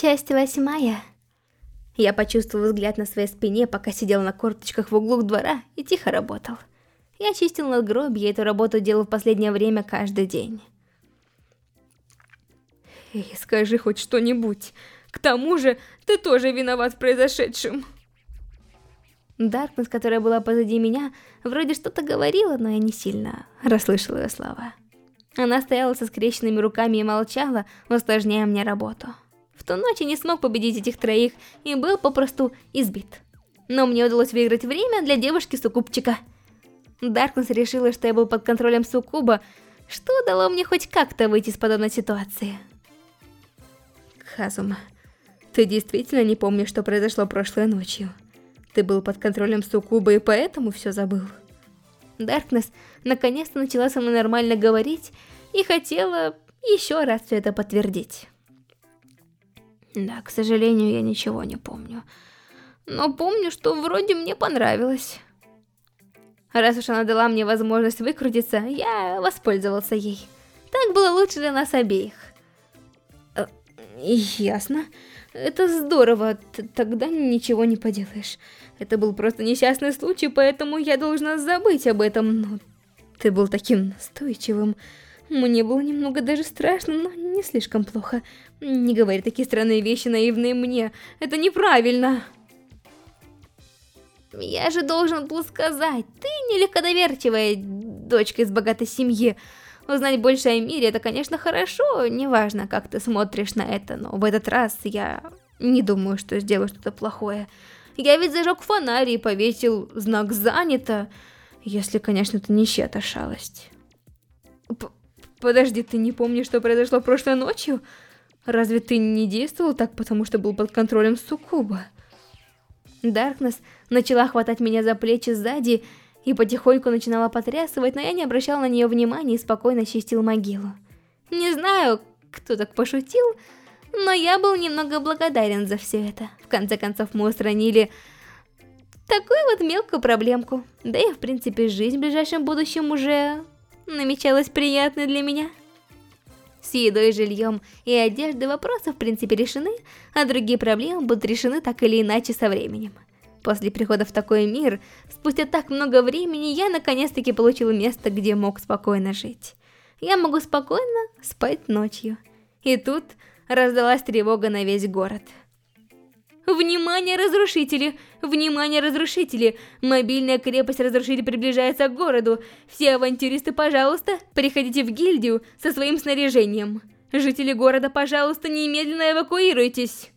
Часть восьмая. Я почувствовал взгляд на своей спине, пока сидел на корточках в углу двора и тихо работал. Я чистил надгробье, и эту работу делал в последнее время каждый день. Эй, скажи хоть что-нибудь. К тому же, ты тоже виноват в произошедшем. Даркнесс, которая была позади меня, вроде что-то говорила, но я не сильно расслышала ее слова. Она стояла со скрещенными руками и молчала, усложняя мне работу. В ту ночь я не смог победить этих троих и был попросту избит. Но мне удалось выиграть время для девушки-суккубчика. Даркнесс решила, что я был под контролем суккуба, что дало мне хоть как-то выйти из подобной ситуации. Хазума, ты действительно не помнишь, что произошло прошлой ночью? Ты был под контролем Сукуба и поэтому все забыл. Даркнесс наконец-то начала со мной нормально говорить и хотела еще раз все это подтвердить. Да, к сожалению, я ничего не помню. Но помню, что вроде мне понравилось. Раз уж она дала мне возможность выкрутиться, я воспользовался ей. Так было лучше для нас обеих. Э, ясно. Это здорово, тогда ничего не поделаешь. Это был просто несчастный случай, поэтому я должна забыть об этом, но ты был таким настойчивым. Мне было немного даже страшно, но не слишком плохо. Не говори такие странные вещи, наивные мне. Это неправильно. Я же должен был сказать, ты нелегкодоверчивая дочка из богатой семьи. Узнать больше о мире, это, конечно, хорошо, неважно, как ты смотришь на это, но в этот раз я не думаю, что сделаю что-то плохое. Я ведь зажег фонарь и повесил знак «Занято», если, конечно, это не чья-то шалость. Подожди, ты не помнишь, что произошло прошлой ночью? Разве ты не действовал так, потому что был под контролем Сукуба? Даркнесс начала хватать меня за плечи сзади и потихоньку начинала потрясывать, но я не обращал на нее внимания и спокойно чистил могилу. Не знаю, кто так пошутил, но я был немного благодарен за все это. В конце концов, мы устранили такую вот мелкую проблемку. Да и, в принципе, жизнь в ближайшем будущем уже намечалась приятной для меня. С едой, жильем и одеждой вопросы в принципе решены, а другие проблемы будут решены так или иначе со временем. После прихода в такой мир, спустя так много времени, я наконец-таки получил место, где мог спокойно жить. Я могу спокойно спать ночью. И тут раздалась тревога на весь город. Внимание, разрушители! Внимание, разрушители! Мобильная крепость разрушителей приближается к городу. Все авантюристы, пожалуйста, приходите в гильдию со своим снаряжением. Жители города, пожалуйста, немедленно эвакуируйтесь.